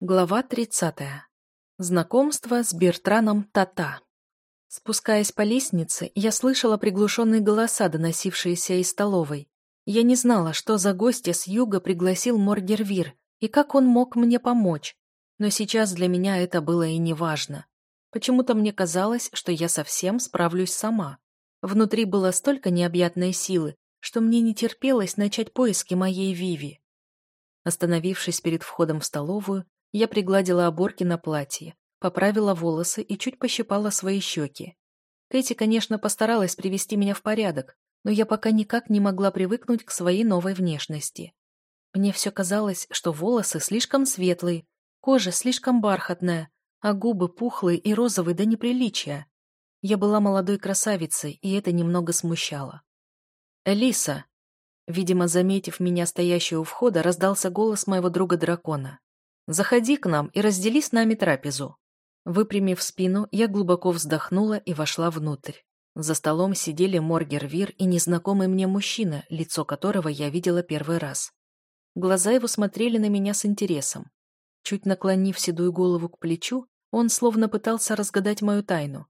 Глава 30. Знакомство с Бертраном Тата. Спускаясь по лестнице, я слышала приглушенные голоса, доносившиеся из столовой. Я не знала, что за гостя с юга пригласил Моргервир и как он мог мне помочь. Но сейчас для меня это было и не важно. Почему-то мне казалось, что я совсем справлюсь сама. Внутри было столько необъятной силы, что мне не терпелось начать поиски моей Виви. Остановившись перед входом в столовую, я пригладила оборки на платье, поправила волосы и чуть пощипала свои щеки. Кэти, конечно, постаралась привести меня в порядок, но я пока никак не могла привыкнуть к своей новой внешности. Мне все казалось, что волосы слишком светлые, кожа слишком бархатная, а губы пухлые и розовые до неприличия. Я была молодой красавицей, и это немного смущало. «Элиса!» Видимо, заметив меня стоящую у входа, раздался голос моего друга-дракона. Заходи к нам и раздели с нами трапезу». Выпрямив спину, я глубоко вздохнула и вошла внутрь. За столом сидели Моргер Вир и незнакомый мне мужчина, лицо которого я видела первый раз. Глаза его смотрели на меня с интересом. Чуть наклонив седую голову к плечу, он словно пытался разгадать мою тайну.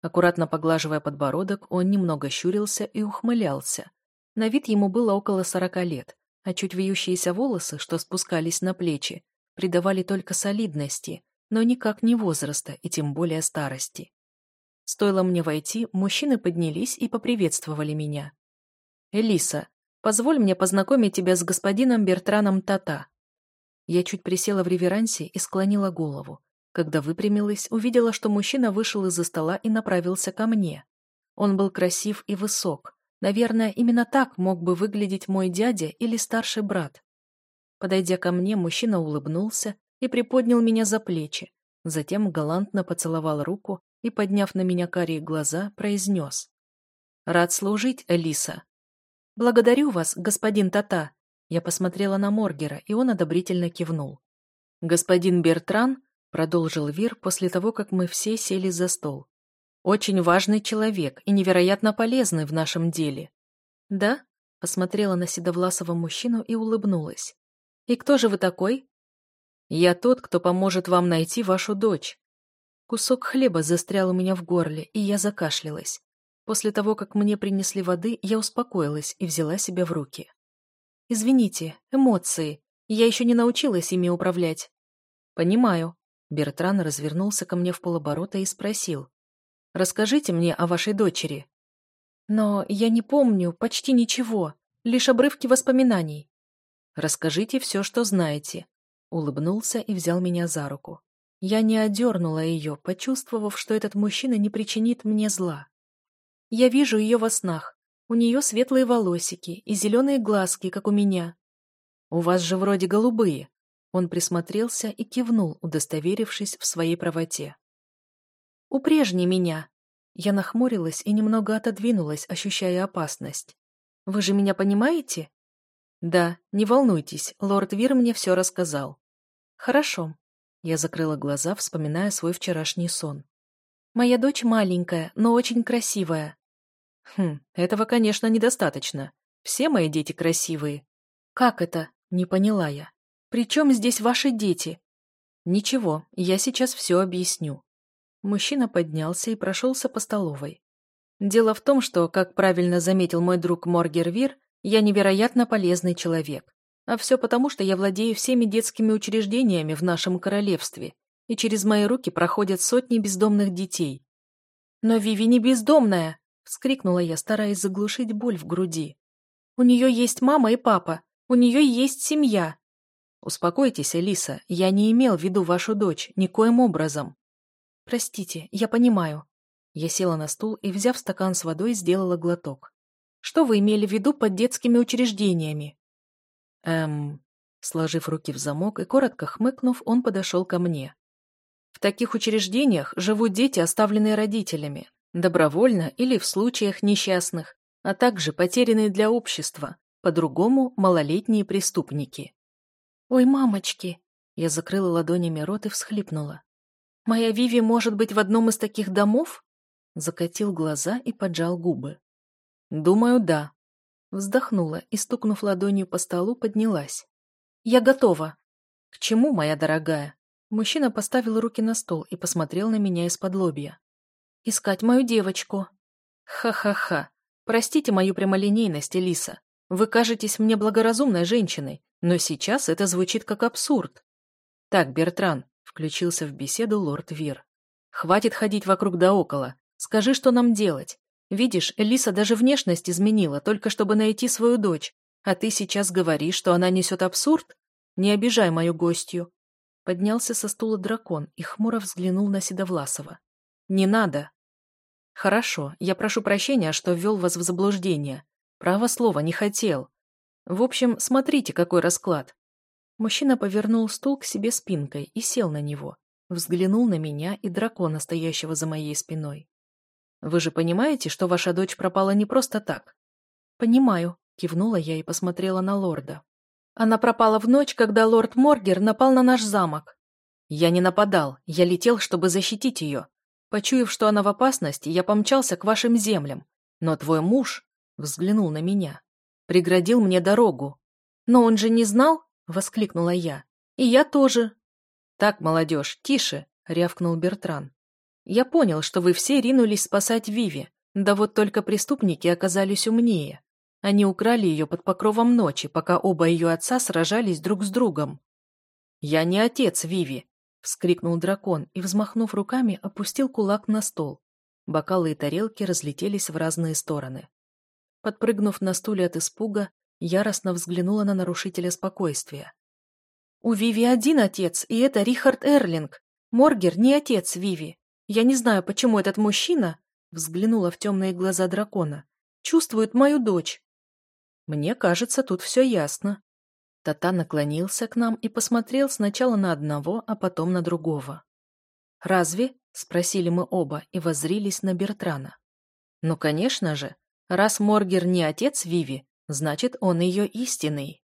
Аккуратно поглаживая подбородок, он немного щурился и ухмылялся. На вид ему было около сорока лет, а чуть вьющиеся волосы, что спускались на плечи, придавали только солидности, но никак не возраста и тем более старости. Стоило мне войти, мужчины поднялись и поприветствовали меня. «Элиса, позволь мне познакомить тебя с господином Бертраном Тата». Я чуть присела в реверансе и склонила голову. Когда выпрямилась, увидела, что мужчина вышел из-за стола и направился ко мне. Он был красив и высок. Наверное, именно так мог бы выглядеть мой дядя или старший брат. Подойдя ко мне, мужчина улыбнулся и приподнял меня за плечи, затем галантно поцеловал руку и, подняв на меня карие глаза, произнес. «Рад служить, Элиса». «Благодарю вас, господин Тата». Я посмотрела на Моргера, и он одобрительно кивнул. «Господин Бертран», — продолжил Вир после того, как мы все сели за стол, «очень важный человек и невероятно полезный в нашем деле». «Да?» — посмотрела на седовласого мужчину и улыбнулась. «И кто же вы такой?» «Я тот, кто поможет вам найти вашу дочь». Кусок хлеба застрял у меня в горле, и я закашлялась. После того, как мне принесли воды, я успокоилась и взяла себя в руки. «Извините, эмоции. Я еще не научилась ими управлять». «Понимаю». Бертран развернулся ко мне в полоборота и спросил. «Расскажите мне о вашей дочери». «Но я не помню почти ничего, лишь обрывки воспоминаний. Расскажите все, что знаете». Улыбнулся и взял меня за руку. Я не одернула ее, почувствовав, что этот мужчина не причинит мне зла. Я вижу ее во снах. У нее светлые волосики и зеленые глазки, как у меня. У вас же вроде голубые. Он присмотрелся и кивнул, удостоверившись в своей правоте. У прежней меня. Я нахмурилась и немного отодвинулась, ощущая опасность. Вы же меня понимаете? «Да, не волнуйтесь, лорд Вир мне все рассказал». «Хорошо». Я закрыла глаза, вспоминая свой вчерашний сон. «Моя дочь маленькая, но очень красивая». «Хм, этого, конечно, недостаточно. Все мои дети красивые». «Как это?» — не поняла я. «При чем здесь ваши дети?» «Ничего, я сейчас все объясню». Мужчина поднялся и прошелся по столовой. Дело в том, что, как правильно заметил мой друг Моргер Вир, я невероятно полезный человек. А все потому, что я владею всеми детскими учреждениями в нашем королевстве, и через мои руки проходят сотни бездомных детей. «Но Виви не бездомная!» — вскрикнула я, стараясь заглушить боль в груди. «У нее есть мама и папа, у нее есть семья!» «Успокойтесь, Элиса, я не имел в виду вашу дочь, никоим образом». «Простите, я понимаю». Я села на стул и, взяв стакан с водой, сделала глоток. Что вы имели в виду под детскими учреждениями?» «Эм...» Сложив руки в замок и коротко хмыкнув, он подошел ко мне. «В таких учреждениях живут дети, оставленные родителями, добровольно или в случаях несчастных, а также потерянные для общества, по-другому малолетние преступники». «Ой, мамочки!» Я закрыла ладонями рот и всхлипнула. «Моя Виви может быть в одном из таких домов?» Закатил глаза и поджал губы. «Думаю, да». Вздохнула и, стукнув ладонью по столу, поднялась. «Я готова». «К чему, моя дорогая?» Мужчина поставил руки на стол и посмотрел на меня из-под лобья. «Искать мою девочку». «Ха-ха-ха. Простите мою прямолинейность, Элиса. Вы кажетесь мне благоразумной женщиной, но сейчас это звучит как абсурд». «Так, Бертран», — включился в беседу лорд Вир. «Хватит ходить вокруг да около. Скажи, что нам делать. Видишь, Элиса даже внешность изменила, только чтобы найти свою дочь. А ты сейчас говоришь, что она несет абсурд? Не обижай мою гостью. Поднялся со стула дракон и хмуро взглянул на Седовласова. Не надо. Хорошо, я прошу прощения, что ввел вас в заблуждение. Право слова не хотел. В общем, смотрите, какой расклад. Мужчина повернул стул к себе спинкой и сел на него. Взглянул на меня и дракона, стоящего за моей спиной. Вы же понимаете, что ваша дочь пропала не просто так? Понимаю, кивнула я и посмотрела на лорда. Она пропала в ночь, когда лорд Моргер напал на наш замок. Я не нападал, я летел, чтобы защитить ее. Почуяв, что она в опасности, я помчался к вашим землям. Но твой муж взглянул на меня. Преградил мне дорогу. Но он же не знал? Воскликнула я. И я тоже. Так, молодежь, тише, рявкнул Бертран. Я понял, что вы все ринулись спасать Виви, да вот только преступники оказались умнее. Они украли ее под покровом ночи, пока оба ее отца сражались друг с другом. «Я не отец Виви!» — вскрикнул дракон и, взмахнув руками, опустил кулак на стол. Бокалы и тарелки разлетелись в разные стороны. Подпрыгнув на стуле от испуга, яростно взглянула на нарушителя спокойствия. «У Виви один отец, и это Рихард Эрлинг. Моргер не отец Виви. Я не знаю, почему этот мужчина, взглянула в темные глаза дракона, чувствует мою дочь. Мне кажется, тут все ясно. Тата наклонился к нам и посмотрел сначала на одного, а потом на другого. «Разве?» — спросили мы оба и воззрились на Бертрана. «Ну, конечно же. Раз Моргер не отец Виви, значит, он ее истинный».